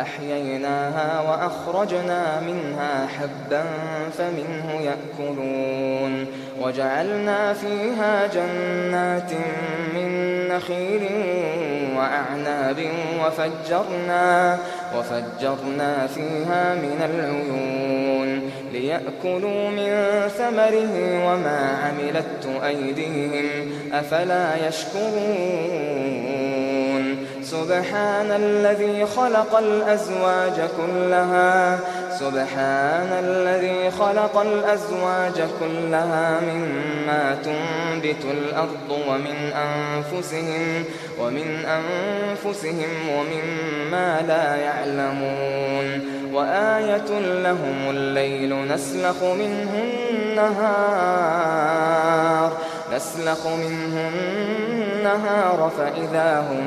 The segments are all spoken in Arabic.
أحييناها وأخرجنا منها حبا فمنه يأكلون وجعلنا فيها جنات من نخيل وأعناب وفجرنا, وفجرنا فيها من العيون ليأكلوا من ثمره وما عملت أيديهم أفلا يشكرون سبحان الذي خلق الأزواج كلها. سبحان الذي خلق الأزواج كلها مما تنبت الأرض ومن أنفسهم ومن أنفسهم ومما لا يعلمون. وآية لهم الليل نسلخ منه النهار. نسلخ منه النهار فإذا هم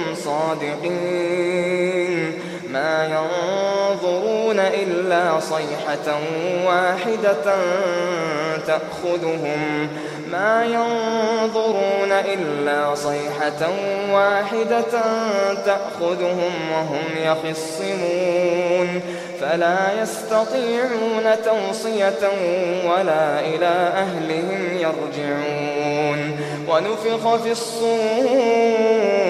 كنتم صادقين. ما ينظرون إلا صيحة واحدة تأخذهم. ما ينظرون إلا صيحة واحدة تأخذهم وهم يخصمون. فلا يستطيعون توصية ولا إلى أهلهم يرجعون. ونفخ في الصور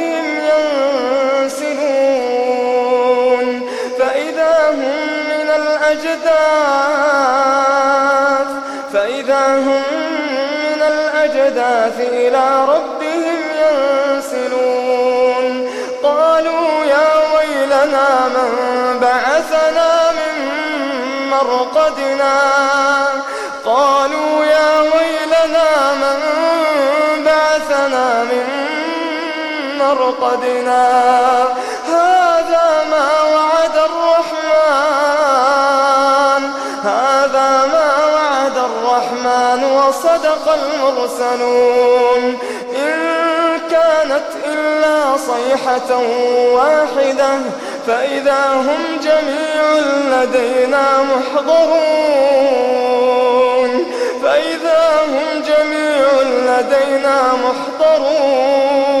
إلى ربهم ينسلون. قالوا يا ويلنا من بعثنا من مرقدنا. قالوا يا ويلنا من بعثنا من مرقدنا. هذا ما وعدنا المرسلون إن كانت إلا صيحة واحدة فإذا هم جميع لدينا محضرون. فإذا هم جميع لدينا محضرون.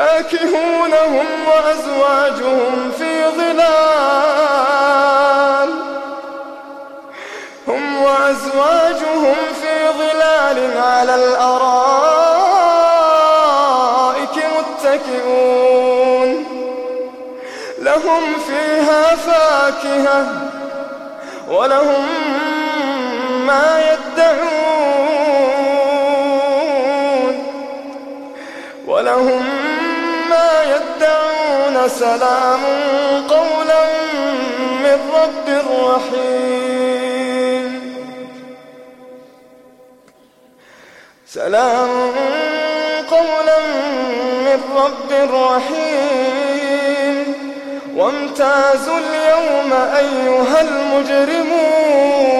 فاكهونهم وأزواجهم في ظلال. هم وأزواجهم في ظلال على الأرائك متكئون. لهم فيها فاكهة ولهم سلام قولا من رب رحيم. سلام قولا من رب رحيم. وامتاز اليوم أيها المجرمون.